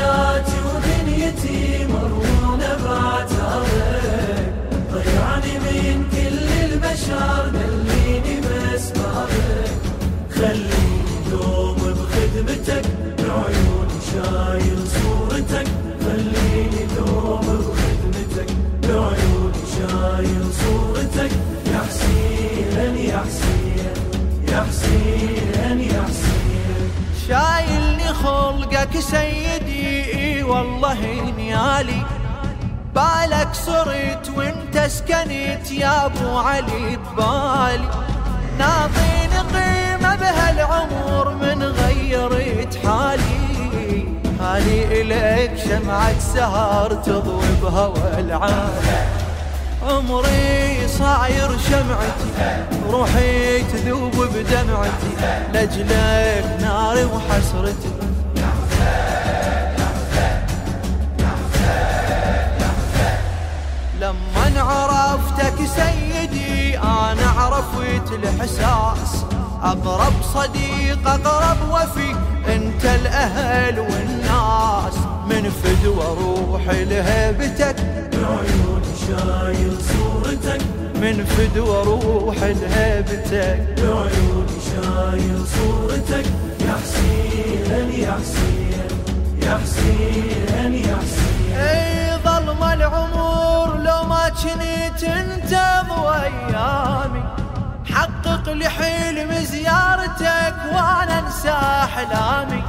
Lord. والله انيالي بالك صرت وانت سكنت يا أبو علي ببالي. ناطين قيمة بهالعمر من غيرت حالي. حالي إليك شمعة سهر تضوي بهوى العالي عمري صاير شمعتي روحي تذوب بدمعتي. لجلك ناري وحسرتي. لما عرفتك سيدي أنا عرفت الإحساس. أقرب صديق أقرب وفي أنت الأهل والناس. من فدوى روحي لهيبتك بعيون شايل صورتك من فدوى روحي لهيبتك بعيون شايل صورتك يا حسين يا حسين يا حسين يا حسين اي ظلم انسى احلامي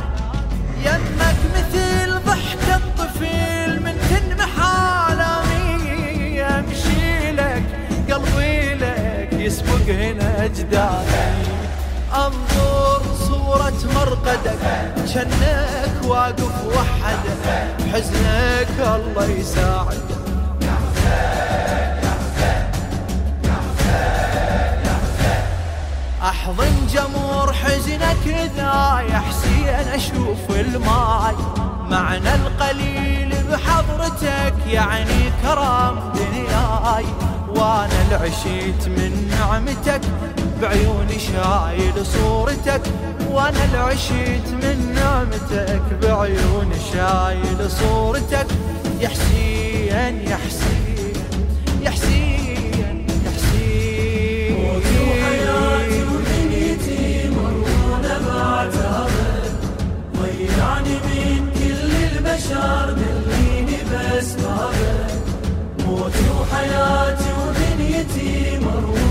يمك مثل ضحك الطفل من تنمح عالمي امشي لك قلبي لك يسبق هنا أجدادي. أنظر صورة مرقدك جنك واقف وحدك. بحزنك الله يساعدك. أحضن جمر حزنك اذا يا حسين أشوف الماي. معنى القليل بحضرتك يعني كرم دنياي. وأنا العشيت من نعمتك بعيوني شايل صورتك. وأنا العشيت من نعمتك بعيوني شايل صورتك. يا حسين يا حسين. موتي وحياتي ودنيتي مرونة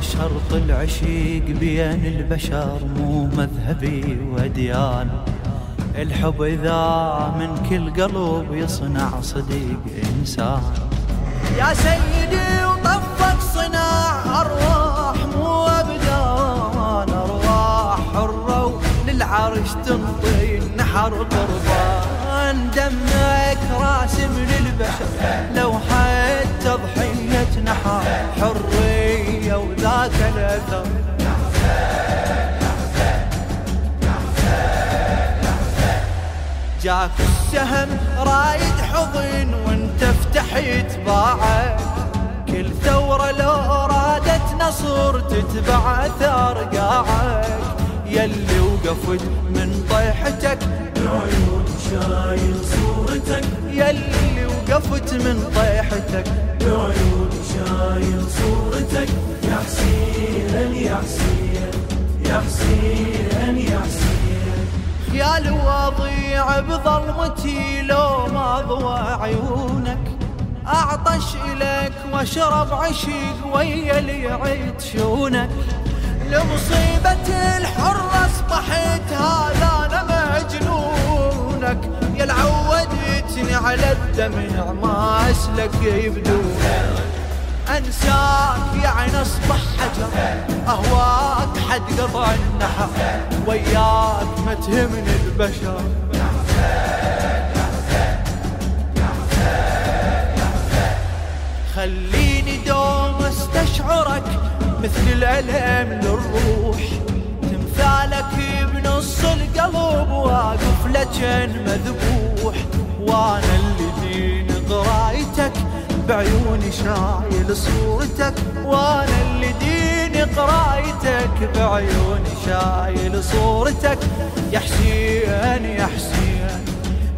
شرط العشيق بين البشر مو مذهبي وديانة الحب إذا من كل قلب يصنع صديق إنسان. يا سيدي وطفك صناع أرواح مو أبدان. أرواح حرة للعرش تنطي النحر قربان. دمك راسم للبشر لو حتى ضحية حرية وذاك الأثر. جاك السهم رايد حضن وانت فتحت باعك كل ثورة لو رادت نصر تتبع آثار قاعك يلي وقفت من طيحتك بعيون شايل صورتك يلي وقفت من طيحتك. بعيون شايل صورتك. يا حسين يا حسين يا حسين يا حسين. خيال وضيع بظلمتي لو ما ضوى عيونك. أعطش إليك وأشرب عشيق ويا اللي يعيد شونك. لمصيبة الحر أصبحت هذا العودتني على الدمع ما أسلك يبدونك أنساك يعني أصبح حجر. أهواك حد قطع النحر. وياك ما تهمني البشر. خليني دوم أستشعرك مثل الألم للروح. تمثالك بنص القلب واقف لجن مذبوح. وأنا اللي دين قرايتك بعيوني شايل صورتك. وأنا اللي دين قرايتك بعيوني شايل صورتك. يا حسين يا حسين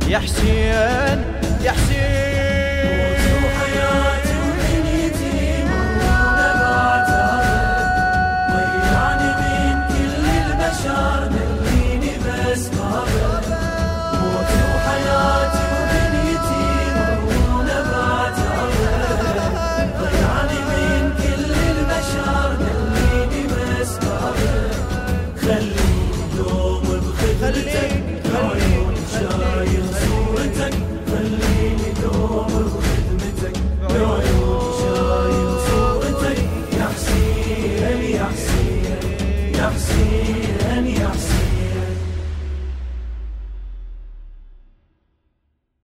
يا حسين يا حسين.